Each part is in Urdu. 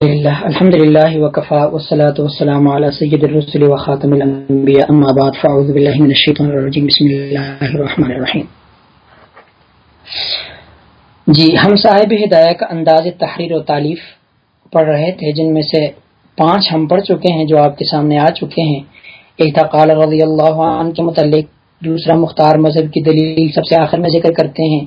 لله الحمد لله وكفى والصلاة والسلام على سيد الرسل وخاتم الأنبياء أما بعد فأعوذ بالله من الشيطان الرجيم بسم الله الرحمن الرحيم جی ہم صاحب ہدایہ کا انداز تحریر و تعلیف پڑھ رہے تھے، جن میں سے پانچ ہم پڑھ چکے ہیں، جو آپ کے سامنے آ چکے ہیں۔ ایک تھا، قال رضی اللہ عنہ کے متعلق، دوسرا، مختار مذہب کی دلیل سب سے آخر میں ذکر کرتے ہیں۔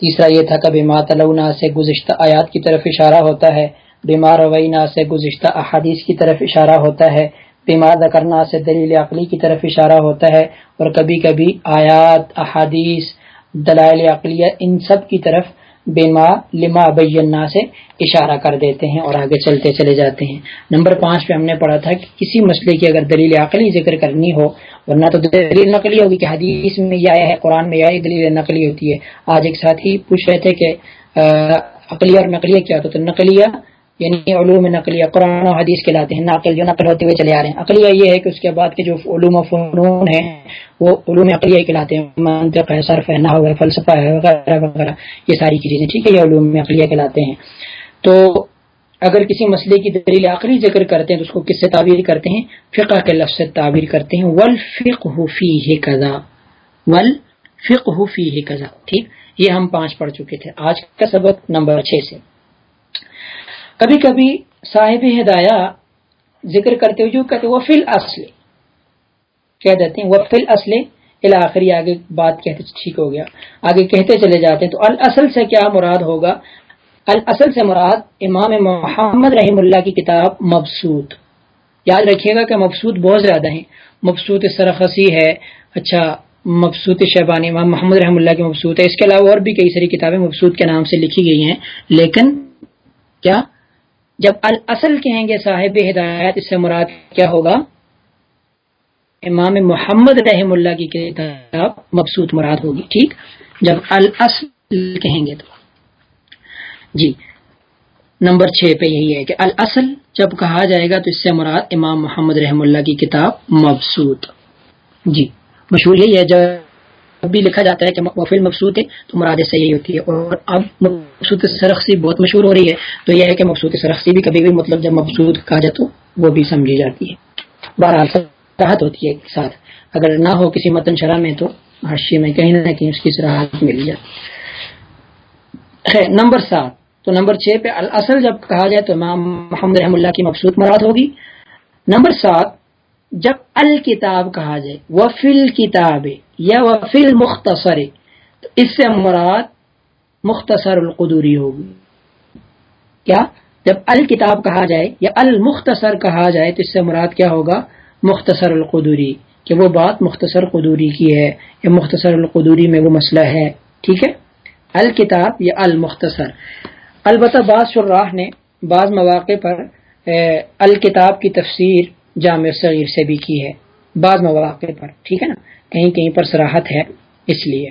تیسرا یہ تھا کہ کبھی ماتلونا سے گزشتہ آیات کی طرف اشارہ ہوتا ہے۔ بیمار روینا سے گزشتہ احادیث کی طرف اشارہ ہوتا ہے، بیمار کرنا سے دلیل عقلی کی طرف اشارہ ہوتا ہے اور کبھی کبھی آیات، احادیث، دلائل عقلیہ، ان سب کی طرف بیما لما بینا سے اشارہ کر دیتے ہیں اور آگے چلتے چلے جاتے ہیں۔ نمبر پانچ پہ ہم نے پڑھا تھا کہ کسی مسئلے کی اگر دلیل عقلی ذکر کرنی ہو، ورنہ تو دلیل نقلی ہوگی کہ حدیث میں یہ آیا ہے، قرآن میں یہ دلیل نقلی ہوتی ہے۔ آج ایک ساتھی پوچھ رہے تھے کہ عقلیہ اور نقلیہ کیا ہوتا تو نقلیہ یعنی علوم نقلیہ قرآن و حدیث کے لاتے ہیں نقل جو نقل ہوتے ہوئے چلے آ رہے ہیں۔ عقلیہ یہ ہے کہ اس کے بعد کے جو علوم و فنون ہیں، وہ علوم عقلیہ کہلاتے ہیں۔ منطق ہے، صرف ہے، نحو ہے، فلسفہ ہے، وغیرہ وغیرہ، یہ ساری چیزیں ٹھیک ہے، یہ علوم عقلیہ کہلاتے ہیں۔ تو اگر کسی مسئلے کی دلیل آخری ذکر کرتے ہیں تو اس کو کس سے تعبیر کرتے ہیں؟ فقہ کے لفظ سے تعبیر کرتے ہیں۔ ول فق حفی ہے قزا ول فق حفی ہے قزا ٹھیک، یہ ہم پانچ پڑھ چکے تھے۔ آج کا سبق نمبر چھ سے۔ کبھی کبھی صاحب ہدایہ ذکر کرتے ہوئے جو کہتے وہ فل اصل کہہ دیتے ہیں، وہ فل اصل آخری آگے بات کہتے ٹھیک ہو گیا۔ آگے کہتے چلے جاتے ہیں، تو الاصل سے کیا مراد ہوگا؟ الاصل سے مراد امام محمد رحم اللہ کی کتاب مبسوط۔ یاد رکھیے گا کہ مبسوط بہت زیادہ ہیں۔ مبسوط سرخسی ہے اچھا مبسوط شہبانی امام محمد رحم اللہ کی مبسوط ہے۔ اس کے علاوہ اور بھی کئی ساری کتابیں مبسوط کے نام سے لکھی گئی ہیں، لیکن کیا جب الاصل کہیں گے صاحب ہدایت، اس سے مراد کیا ہوگا؟ امام محمد رحم اللہ کی کتاب مبسوط مراد ہوگی، ٹھیک؟ جب الاصل کہیں گے تو۔ جی نمبر چھ پہ یہی ہے کہ الاصل جب کہا جائے گا تو اس سے مراد امام محمد رحم اللہ کی کتاب مبسوط۔ جی مشہور یہی ہے، جب بھی لکھا جاتا ہے کہ محفل مبسوط ہے، تو مراد سے یہی ہوتی ہے۔ اور اب مبسوط سرخسی بہت مشہور ہو رہی ہے، تو یہ ہے کہ مبسوط سرخسی بھی کبھی بھی مطلب جب مبسوط کہا جائے تو وہ بھی سمجھی جاتی ہے۔ بہرحال راحت ہوتی ہے ایک ساتھ۔ اگر نہ ہو کسی متن شرح میں، تو حاشی میں کہیں نہ کہیں اس کی سراہد مل جاتی ہے۔ نمبر سات۔ تو نمبر چھ پہ الاصل جب کہا جائے، تو امام محمد رحم اللہ کی مبسوط مراد ہوگی۔ نمبر سات جب الکتاب کہا جائے، وفل کتاب، یا وفل مختصر، تو اس سے مراد مختصر القدوری ہوگی۔ کیا؟ جب الکتاب کہا جائے یا المختصر کہا جائے، تو اس سے مراد کیا ہوگا؟ مختصر القدوری، کہ وہ بات مختصر قدوری کی ہے، یا مختصر القدوری میں وہ مسئلہ ہے۔ ٹھیک ہے؟ الکتاب یا المختصر۔ البتہ بعض شراح نے بعض مواقع پر الکتاب کی تفسیر جامع صغیر سے بھی کی ہے، بعض مواقع پر، ٹھیک ہے نا؟ کہیں کہیں پر سراحت ہے، اس لیے۔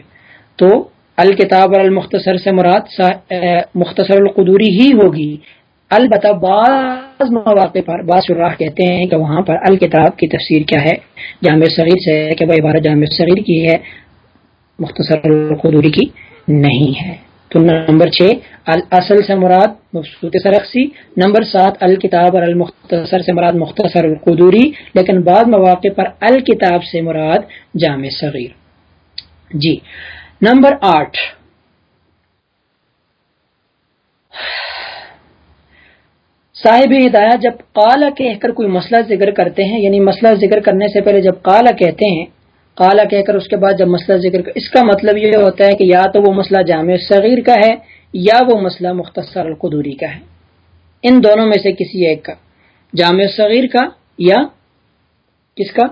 تو الکتاب اور المختصر سے مراد مختصر القدوری ہی ہوگی۔ البتہ بعض مواقع پر، بعض شراح کہتے ہیں کہ وہاں پر الکتاب کی تفسیر کیا ہے، جامع صغیر سے کہ وہ عبارت جامع صغیر کی ہے، مختصر القدوری کی نہیں ہے۔ نمبر چھ، الاصل سے مراد مبسوط سرخسی، نمبر سات، الکتاب اور المختصر سے مراد مختصر القدوری، لیکن بعض مواقع پر الکتاب سے مراد جامع صغیر۔ جی نمبر آٹھ۔ صاحب ہدایات جب کالا کہہ کر کوئی مسئلہ ذکر کرتے ہیں یعنی مسئلہ ذکر کرنے سے پہلے جب کالا کہتے ہیں کالا کہہ کر اس کے بعد جب مسئلہ ذکر کر اس کا مطلب یہ ہوتا ہے کہ یا تو وہ مسئلہ جامع صغیر کا ہے یا وہ مسئلہ مختصر القدوری کا ہے۔ ان دونوں میں سے کسی ایک کا۔ جامع صغیر کا یا کس کا؟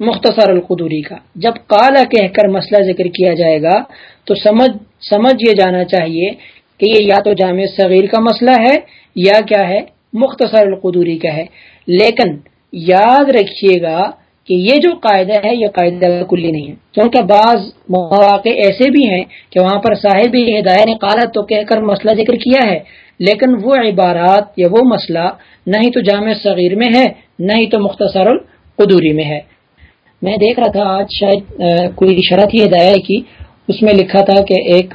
مختصر القدوری کا۔ جب کالا کہہ کر مسئلہ ذکر کیا جائے گا تو سمجھ سمجھ یہ جانا چاہیے کہ یہ یا تو جامع صغیر کا مسئلہ ہے یا کیا ہے؟ مختصر القدوری کا ہے۔ لیکن یاد رکھیے گا کہ یہ جو قاعدہ ہے، یہ قاعدہ کلی نہیں ہے۔ کیونکہ بعض مواقع ایسے بھی ہیں کہ وہاں پر صاحب ہدایت نے قالت تو کہہ کر مسئلہ ذکر کیا ہے۔ لیکن وہ عبارات یا وہ مسئلہ نہ ہی تو جامع صغیر میں ہے، نہ ہی تو مختصر القدوری میں ہے۔ میں دیکھ رہا تھا، آج شاید کوئی شرط ہی ہدایت کی۔ اس میں لکھا تھا کہ ایک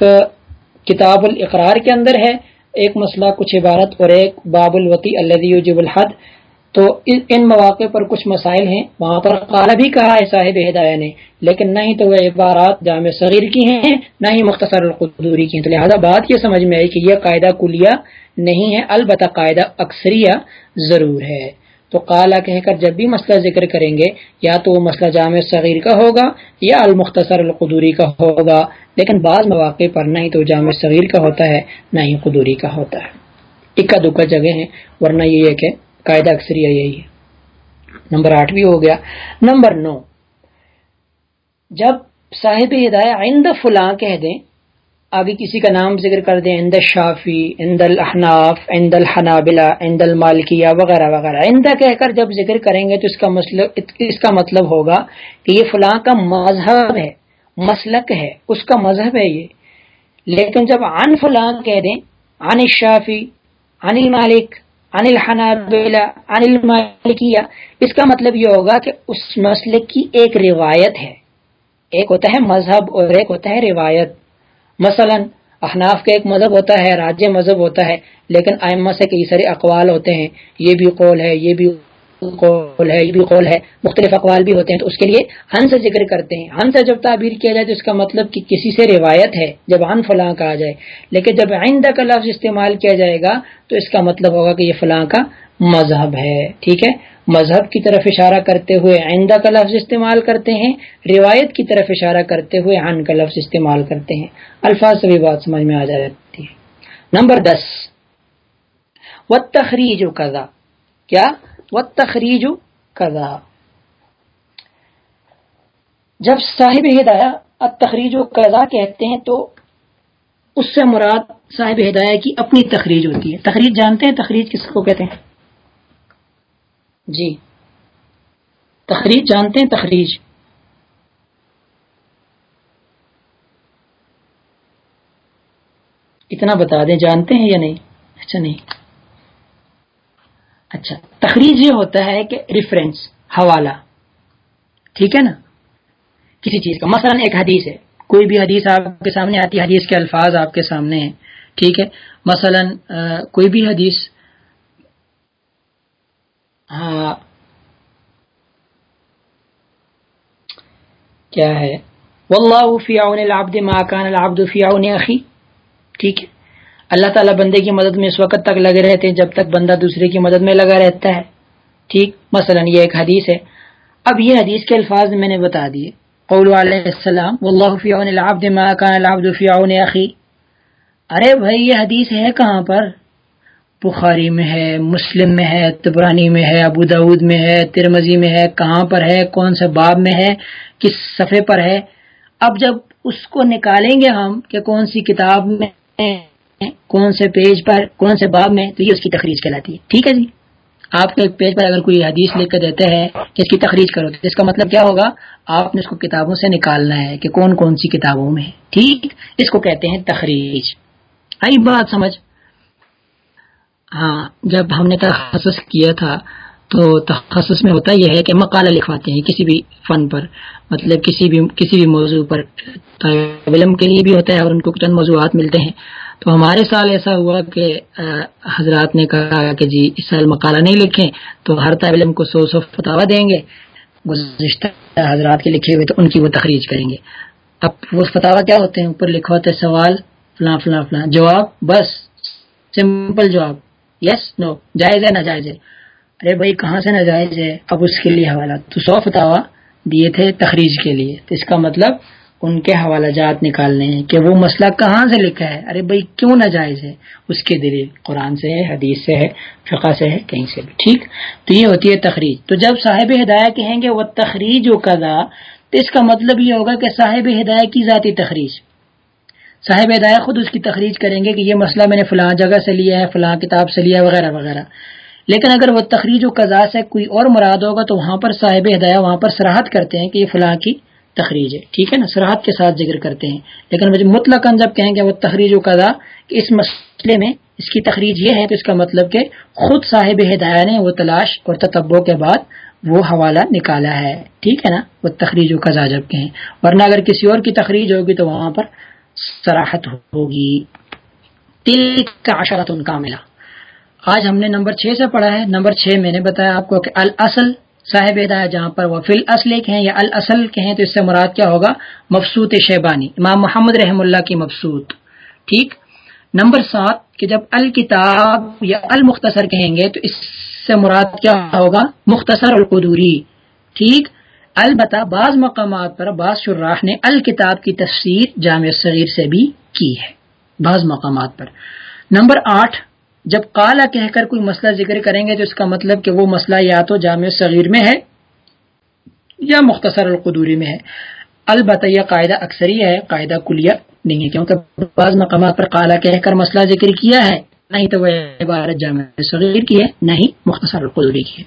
کتاب الاقرار کے اندر ہے، ایک مسئلہ، کچھ عبارت اور ایک باب الوتی اللہ الحد۔ تو ان مواقع پر کچھ مسائل ہیں۔ وہاں پر قال بھی کہا ہے صاحب ہدایہ نے، لیکن نہ ہی تو وہ عبارات جامع صغیر کی ہیں، نہ ہی مختصر القدوری کی ہیں۔ تو لہٰذا بات یہ سمجھ میں آئی کہ یہ قاعدہ کلیہ نہیں ہے، البتہ قاعدہ اکثریہ ضرور ہے۔ تو قالا کہہ کر جب بھی مسئلہ ذکر کریں گے، یا تو وہ مسئلہ جامع صغیر کا ہوگا، یا المختصر القدوری کا ہوگا۔ لیکن بعض مواقع پر نہ ہی تو جامع صغیر کا ہوتا ہے، نہ ہی قدوری کا ہوتا ہے۔ اکا دکا جگہ ہیں، ورنہ یہ ہے کہ قاعدہ اکثریہ یہی ہے۔ نمبر آٹھ بھی ہو گیا۔ نمبر نو، جب صاحب ہدایہ عند فلاں کہہ دیں، آگے کسی کا نام ذکر کر دیں اند شافی اند الحناف اند الحنابلہ اند المالکیہ وغیرہ وغیرہ اندہ کہہ کر جب ذکر کریں گے تو اس کا مطلب اس کا مطلب ہوگا کہ یہ فلاں کا مذہب ہے، مسلک ہے، اس کا مذہب ہے یہ۔ لیکن جب عن فلاں کہہ دیں، عن الشافی، عن المالک عن الحنابلہ، عن المالکیہ، اس کا مطلب یہ ہوگا کہ اس مسلک کی ایک روایت ہے۔ ایک ہوتا ہے مذہب اور ایک ہوتا ہے روایت۔ مثلا احناف کا ایک مذہب ہوتا ہے، راجیہ مذہب ہوتا ہے، لیکن آئمہ سے کئی سارے اقوال ہوتے ہیں۔ یہ بھی قول ہے، یہ بھی قول ہے، یہ بھی قول ہے، مختلف اقوال بھی ہوتے ہیں، تو اس کے لیے ہن سے ذکر کرتے ہیں۔ ہن سے جب تعبیر کیا جائے تو اس کا مطلب کہ کسی سے روایت ہے، جب ہن فلاں کہا جائے۔ لیکن جب آئندہ کا لفظ استعمال کیا جائے گا تو اس کا مطلب ہوگا کہ یہ فلاں کا مذہب ہے۔ ٹھیک ہے؟ مذہب کی طرف اشارہ کرتے ہوئے آئندہ کا لفظ استعمال کرتے ہیں، روایت کی طرف اشارہ کرتے ہوئے عن کا لفظ استعمال کرتے ہیں۔ الفاظ سے بھی بات سمجھ میں آ جاتی ہے۔ نمبر دس۔ و تخریج کزا کیا؟ و تخریج کزا جب صاحب ہدایہ تخریج و قضا کہتے ہیں تو اس سے مراد صاحب ہدایہ کی اپنی تخریج ہوتی ہے۔ تخریج جانتے ہیں؟ تخریج کس کو کہتے ہیں؟ جی۔ تخریج جانتے ہیں؟ تخریج۔ اتنا بتا دیں، جانتے ہیں یا نہیں؟ اچھا نہیں۔ اچھا تخریج یہ ہوتا ہے کہ ریفرنس حوالہ۔ ٹھیک ہے نا؟ کسی چیز کا، مثلا ایک حدیث ہے۔ کوئی بھی حدیث آپ کے سامنے آتی ہے حدیث کے الفاظ آپ کے سامنے ہیں، ٹھیک ہے؟ مثلا کوئی بھی حدیث ہاں کیا ہے؟ واللہ فی عون العبد ما کان العبد فی عون اخی ٹھیک ہے؟ اللہ تعالیٰ بندے کی مدد میں اس وقت تک لگے رہتے ہیں جب تک بندہ دوسرے کی مدد میں لگا رہتا ہے۔ ٹھیک؟ مثلا یہ ایک حدیث ہے۔ اب یہ حدیث کے الفاظ میں نے بتا دیے۔ قول علیہ السلام، واللہ فی عون العبد ما کان العبد فی عون اخی. ارے بھائی، یہ حدیث ہے کہاں پر؟ بخاری میں ہے، مسلم میں ہے تبرانی میں ہے، ابو دعود میں ہے ترمزی میں ہے، کہاں پر ہے، کون سے باب میں ہے، کس صفحے پر ہے؟ اب جب اس کو نکالیں گے ہم کہ کون سی کتاب میں کون سے پیج پر، کون سے باب میں؟ تو یہ اس کی تخریج کہلاتی ہے۔ ٹھیک ہے جی؟ آپ کو ایک پیج پر اگر کوئی حدیث لکھ کر دیتے ہیں کہ اس کی تخریج کرو، تو اس کا مطلب کیا ہوگا؟ آپ نے اس کو کتابوں سے نکالنا ہے کہ کون کون سی کتابوں میں ٹھیک؟ اس کو کہتے ہیں تخریج۔ آئی بات سمجھ۔ ہاں جب ہم نے تخصص کیا تھا، تو تخصص میں ہوتا یہ ہے کہ مقالہ لکھواتے ہیں کسی بھی فن پر مطلب کسی بھی کسی بھی موضوع پر۔ علم کے لیے بھی ہوتا ہے اور ان کو چند موضوعات ملتے ہیں۔ تو ہمارے سال ایسا ہوا کہ حضرات نے کہا کہ جی اس سال مقالہ نہیں لکھیں، تو ہر طالب علم کو سو سو فتوا دیں گے۔ گزشتہ حضرات کے لکھے ہوئے تو ان کی وہ تخریج کریں گے۔ اب وہ فتوا کیا ہوتے ہیں؟ اوپر لکھا ہوتا ہے سوال، فلاں فلاں فلاں۔ جواب، بس، سمپل جواب۔ یس، نو، جائز ہے، ناجائز ہے۔ ارے بھائی، کہاں سے ناجائز ہے؟ اب اس کے لیے حوالہ۔ تو سو فتوا دیے تھے تخریج کے لیے۔ تو اس کا مطلب ان کے حوالہ جات نکالنے ہیں کہ وہ مسئلہ کہاں سے لکھا ہے؟ ارے بھائی، کیوں ناجائز ہے؟ اس کے دلیل قرآن سے ہے، حدیث سے ہے، فقہ سے ہے، کہیں سے بھی، ٹھیک؟ تو یہ ہوتی ہے تخریج۔ تو جب صاحب ہدایہ کہیں گے وہ تخریج و قضا تو اس کا مطلب یہ ہوگا کہ صاحب ہدایہ کی ذاتی تخریج۔ صاحب ہدایہ خود اس کی تخریج کریں گے کہ یہ مسئلہ میں نے فلاں جگہ سے لیا ہے، فلاں کتاب سے لیا وغیرہ وغیرہ۔ لیکن اگر وہ تخریج و قضا سے کوئی اور مراد ہوگا تو وہاں پر صاحب ہدایہ وہاں پر سراحت کرتے ہیں کہ یہ فلاں کی تخریج ہے۔ ٹھیک ہے نا؟ سراحت کے ساتھ ذکر کرتے ہیں۔ لیکن مطلق جب کہیں گے وہ تخریج و قضا کہ اس مسئلے میں اس کی تخریج یہ ہے کہ اس کا مطلب کہ خود صاحب ہدایہ نے وہ تلاش اور تتبوں کے بعد وہ حوالہ نکالا ہے۔ ٹھیک ہے نا؟ وہ تخریج و قضا جب کہیں۔ ورنہ اگر کسی اور کی تخریج ہوگی تو وہاں پر سراحت ہوگی۔ تل کا اشارت ان کا ملا آج ہم نے نمبر چھ سے پڑھا ہے۔ نمبر چھ میں نے بتایا آپ کو کہ الاصل صاحب ہدایہ جہاں پر وہ فل اصل کہیں یا الاصل کہیں تو اس سے مراد کیا ہوگا؟ مفسوط شیبانی، امام محمد رحم اللہ کی مفسوط ٹھیک؟ نمبر سات، کہ جب الکتاب یا المختصر کہیں گے تو اس سے مراد کیا ہوگا؟ مختصر القدوری، ٹھیک؟ البتہ بعض مقامات پر بعض شراح نے الکتاب کی تفسیر جامع صغیر سے بھی کی ہے، بعض مقامات پر۔ نمبر آٹھ جب کالا کہہ کر کوئی مسئلہ ذکر کریں گے تو اس کا مطلب کہ وہ مسئلہ یا تو جامع صغیر میں ہے یا مختصر القدوری میں ہے۔ البتہ یہ قاعدہ اکثری ہے، قاعدہ کلیہ نہیں ہے، کیونکہ بعض مقامات پر کالا کہہ کر مسئلہ ذکر کیا ہے۔ نہیں تو وہ عبارت جامع صغیر کی ہے، نہیں مختصر القدوری کی ہے۔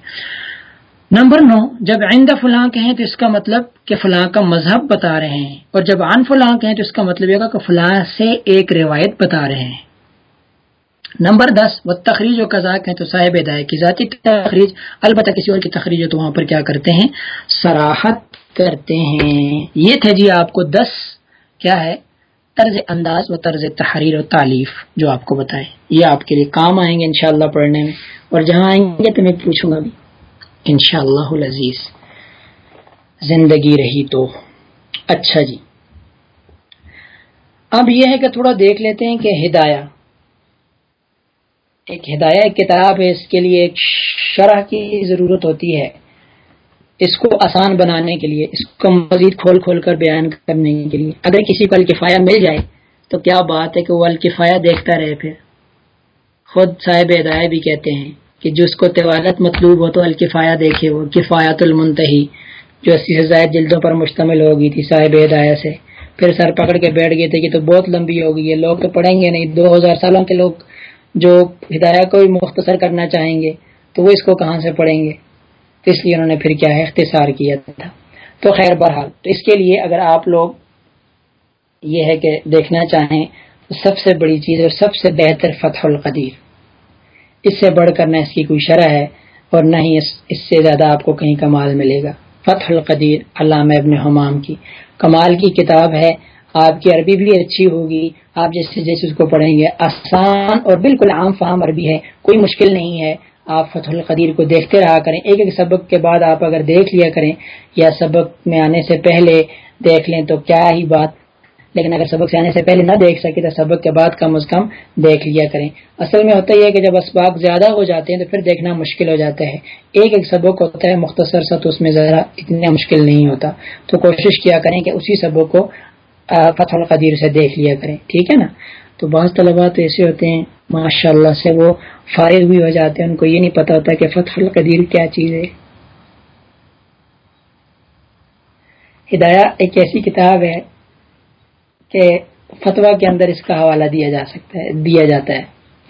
نمبر نو، جب عند فلاں کہیں تو اس کا مطلب کہ فلاں کا مذہب بتا رہے ہیں، اور جب عن فلاں کہیں تو اس کا مطلب یہ کہ فلاں سے ایک روایت بتا رہے ہیں۔ نمبر دس وہ تخریج و قزاق ہے تو صاحب ہدایت کی ذاتی تخریج، البتہ کسی اور کی تخریج ہے تو وہاں پر کیا کرتے ہیں؟ سراحت کرتے ہیں۔ یہ تھے جی آپ کو دس، کیا ہے؟ طرز انداز و طرز تحریر و تعلیف جو آپ کو بتائے۔ یہ آپ کے لیے کام آئیں گے انشاءاللہ پڑھنے میں۔ اور جہاں آئیں گے تو میں پوچھوں گا بھی۔ انشاءاللہ العزیز، زندگی رہی تو۔ اچھا جی۔ اب یہ ہے کہ تھوڑا دیکھ لیتے ہیں کہ ہدایہ۔ ایک ہدایت کتاب ہے اس کے لیے ایک شرح کی ضرورت ہوتی ہے۔ اس کو آسان بنانے کے لیے، اس کو مزید کھول کھول کر بیان کرنے کے لیے۔ اگر کسی کو الکفایا مل جائے تو کیا بات ہے کہ وہ الکفایا دیکھتا رہے پھر؟ خود صاحب ہدایت بھی کہتے ہیں کہ جس کو طوالت مطلوب ہو تو الکفایا دیکھے۔ وہ کفایت المنتحی جو اسی سے زائد جلدوں پر مشتمل ہو گئی تھی صاحب ہدایت سے۔ پھر سر پکڑ کے بیٹھ گئے تھے کہ تو بہت لمبی ہوگی ہے۔ لوگ تو پڑھیں گے نہیں۔ دو ہزار سالوں کے لوگ جو ہدایہ کو بھی مختصر کرنا چاہیں گے، تو وہ اس کو کہاں سے پڑھیں گے؟ تو اس لیے انہوں نے پھر کیا ہے، اختصار کیا تھا۔ تو خیر بہرحال، تو اس کے لیے اگر آپ لوگ یہ ہے کہ دیکھنا چاہیں، تو سب سے بڑی چیز اور سب سے بہتر فتح القدیر۔ اس سے بڑھ کر نہ اس کی کوئی شرح ہے اور نہ ہی اس اس سے زیادہ آپ کو کہیں کمال ملے گا۔ فتح القدیر، علامہ ابن حمام کی۔ کمال کی کتاب ہے آپ کی عربی بھی اچھی ہوگی، آپ جیسے جیسے اس کو پڑھیں گے۔ آسان اور بالکل عام فہم عربی ہے، کوئی مشکل نہیں ہے۔ آپ فتح القدیر کو دیکھتے رہا کریں۔ ایک ایک سبق کے بعد آپ اگر دیکھ لیا کریں یا سبق میں آنے سے پہلے دیکھ لیں تو کیا ہی بات۔ لیکن اگر سبق سے آنے سے پہلے نہ دیکھ سکے تو سبق کے بعد کم از کم دیکھ لیا کریں۔ اصل میں ہوتا ہی ہے کہ جب اسباق زیادہ ہو جاتے ہیں تو پھر دیکھنا مشکل ہو جاتا ہے۔ ایک ایک سبق ہوتا ہے، مختصر سا تو اس میں ذرا اتنا مشکل نہیں ہوتا۔ تو کوشش کیا کریں کہ اسی سبق کو فتح القدیر سے دیکھ لیا کریں۔ ٹھیک ہے نا؟ تو بعض طلبا تو ایسے ہوتے ہیں ماشاء اللہ سے وہ فارغ بھی ہو جاتے ہیں، ان کو یہ نہیں پتا ہوتا کہ فتح القدیر کیا چیز ہے۔ ہدایہ ایک ایسی کتاب ہے کہ فتوا کے اندر اس کا حوالہ دیا جا سکتا ہے، دیا جاتا ہے،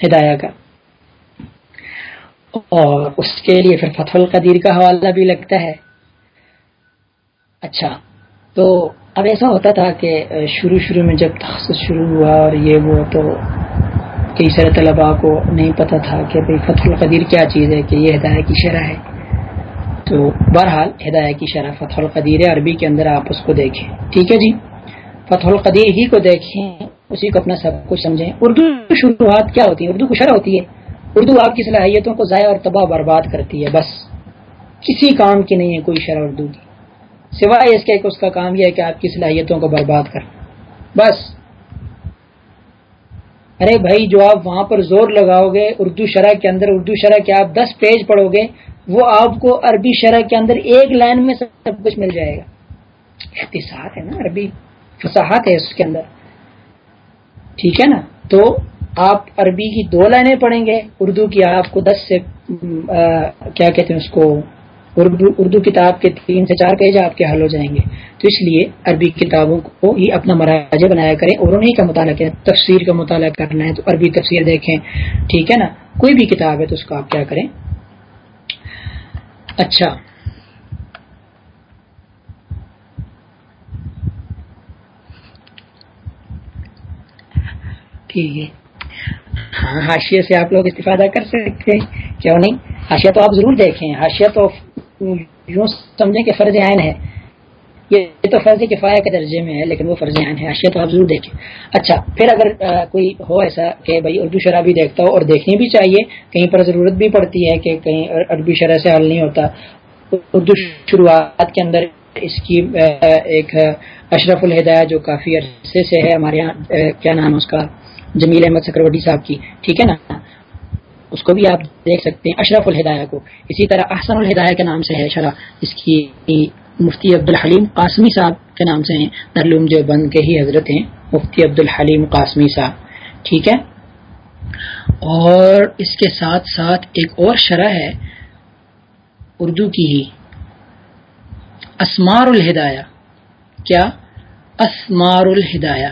ہدایہ کا۔ اور اس کے لیے پھر فتح القدیر کا حوالہ بھی لگتا ہے۔ اچھا تو اب ایسا ہوتا تھا کہ شروع شروع میں جب تخصص شروع ہوا اور یہ وہ تو کئی سارے طلباء کو نہیں پتا تھا کہ بھائی فتح القدیر کیا چیز ہے، کہ یہ ہدایہ کی شرح ہے۔ تو بہرحال ہدایہ کی شرح فتح القدیر عربی کے اندر آپ اس کو دیکھیں۔ ٹھیک ہے جی؟ فتح القدیر ہی کو دیکھیں، اسی کو اپنا سب کچھ سمجھیں۔ اردو شروعات کیا ہوتی ہے؟ اردو کو شرح ہوتی ہے۔ اردو آپ کی صلاحیتوں کو ضائع اور تباہ برباد کرتی ہے، بس۔ کسی کام کی نہیں ہے، کوئی شرح اردو کی۔ سوائے اس کے اس کا کام یہ ہے کہ آپ کی صلاحیتوں کو برباد کر بس۔ ارے بھائی، جو آپ وہاں پر زور لگاؤ گے، اردو شرح کے اندر، اردو شرح کے آپ دس پیج پڑھو گے، وہ آپ کو عربی شرح کے اندر ایک لائن میں سب کچھ مل جائے گا۔ اختصار ہے نا، عربی فصاحت ہے اس کے اندر۔ ٹھیک ہے نا؟ تو آپ عربی کی دو لائنیں پڑھیں گے، اردو کی آپ کو دس سے کیا کہتے ہیں اس کو؟ اردو اردو کتاب کے تین سے چار پیج آپ کے حل ہو جائیں گے۔ تو اس لیے عربی کتابوں کو ہی اپنا مراجہ بنایا کریں اور انہیں کا مطالعہ کریں، تفسیر کا مطالعہ کرنا ہے تو عربی تفسیر دیکھیں۔ ٹھیک ہے نا؟ کوئی بھی کتاب ہے تو اس کو آپ کیا کریں؟ اچھا۔ ٹھیک ہے۔ ہاں حاشیے سے آپ لوگ استفادہ کر سکتے ہیں، کیوں نہیں؟ حاشیہ تو آپ ضرور دیکھیں۔ حاشیہ تو یوں سمجھیں کہ فرض عین ہے۔ یہ تو فرض کفایہ کے درجے میں ہے، لیکن وہ فرض عین ہے۔ اشیاء تو آپ ضرور دیکھیں۔ اچھا پھر اگر کوئی ہو ایسا کہ بھائی اردو شرح بھی دیکھتا ہو اور دیکھنی بھی چاہیے، کہیں پر ضرورت بھی پڑتی ہے کہ کہیں عربی شرح سے حل نہیں ہوتا۔ اردو شروعات کے اندر اس کی ایک اشرف الہدایہ جو کافی عرصے سے ہے، ہمارے یہاں کیا نام ہے اس کا؟ جمیل احمد سکروٹی صاحب کی۔ ٹھیک ہے نا؟ اس کو بھی آپ دیکھ سکتے ہیں، اشرف الہدایہ کو۔ اسی طرح احسن الہدایہ کے نام سے ہے شرح، اس کی مفتی عبد الحلیم قاسمی صاحب کے نام سے ہیں۔ درلوم جو بند کے ہی حضرت ہیں، مفتی عبد الحلیم قاسمی صاحب۔ ٹھیک ہے؟ اور اس کے ساتھ ساتھ ایک اور شرح ہے، اردو کی ہی۔ اسمار الہدایہ۔ کیا؟ اسمار الہدایہ۔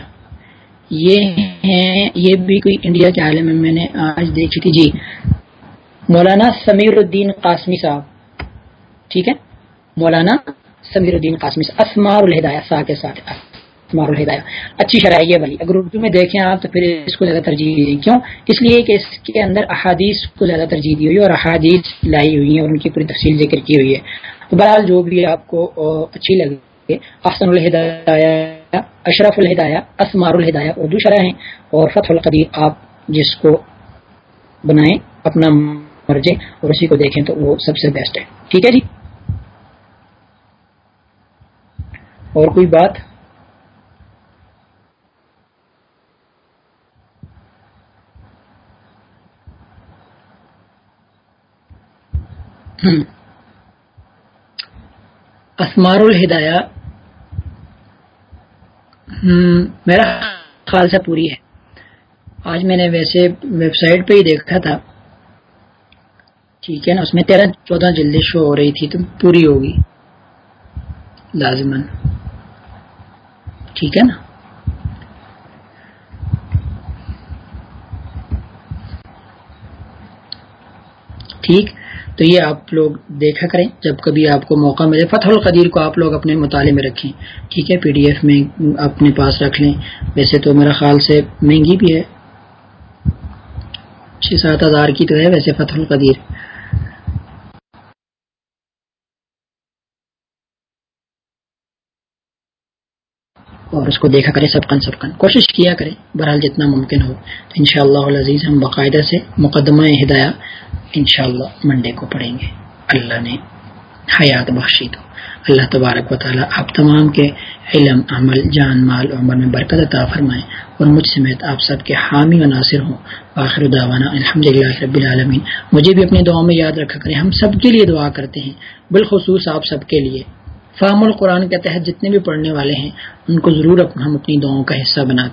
یہ ہیں، یہ بھی کوئی انڈیا کے عالم میں میں نے آج دیکھی تھی۔ جی مولانا سمیر الدین قاسمی صاحب۔ ٹھیک ہے؟ مولانا سمیر الدین قاسمی صاحب، اسمار الہدایہ سا کے ساتھ۔ اسمار الہدایہ۔ اچھی شرح یہ والی۔ اگر اردو میں دیکھیں آپ، تو پھر اس کو زیادہ ترجیح دیں کیوں؟ اس لیے کہ اس کے اندر احادیث کو زیادہ ترجیح دی ہوئی ہے اور احادیث لائی ہوئی ہیں اور ان کی پوری تفصیل ذکر کی ہوئی ہے۔ بہرحال جو بھی آپ کو اچھی لگے احسن الہدایہ۔ اشرف الہدایہ، اسمار الہدایہ اردو شرح ہیں اور فتح القدیر آپ جس کو بنائیں اپنا مرجے اور اسی کو دیکھیں تو وہ سب سے بیسٹ ہے۔ ٹھیک ہے جی؟ اور کوئی بات؟ اسمار الہدایہ میرا خیال سے پوری ہے۔ آج میں نے ویسے ویب سائٹ پہ ہی دیکھا تھا۔ ٹھیک ہے نا، اس میں تیرہ چودہ جلدی شو ہو رہی تھی، تو پوری ہوگی۔ لازمن ٹھیک ہے نا۔ ٹھیک۔ تو یہ آپ لوگ دیکھا کریں۔ جب کبھی آپ کو موقع ملے، فتح القدیر کو آپ لوگ اپنے مطالعے میں رکھیں۔ ٹھیک ہے، پی ڈی ایف میں اپنے پاس رکھ لیں۔ ویسے تو میرا خیال سے مہنگی بھی ہے۔ چھ سات ہزار کی تو ہے ویسے فتح القدیر۔ اور اس کو دیکھا کریں سب کن سب کن کوشش کیا کریں بہرحال جتنا ممکن ہو۔ تو ان شاء اللہ عزیز ہم باقاعدہ سے مقدمہ ہدایہ ان شاء اللہ منڈے کو پڑھیں گے۔ اللہ نے حیات بخشی تو۔ اللہ تبارک و تعالیٰ آپ تمام کے علم، عمل، جان، مال عمر میں برکت عطا فرمائیں اور مجھ سمیت آپ سب کے حامی و ناصر ہوں۔ آخر دعوانا الحمد للہ رب العالمین۔ مجھے بھی اپنی دعاؤں میں یاد رکھا کریں۔ ہم سب کے لیے دعا کرتے ہیں۔ بالخصوص آپ سب کے لیے۔ فام القرآن کے تحت جتنے بھی پڑھنے والے ہیں، ان کو ضرور ہم اپنی دعاؤں کا حصہ بناتے ہیں۔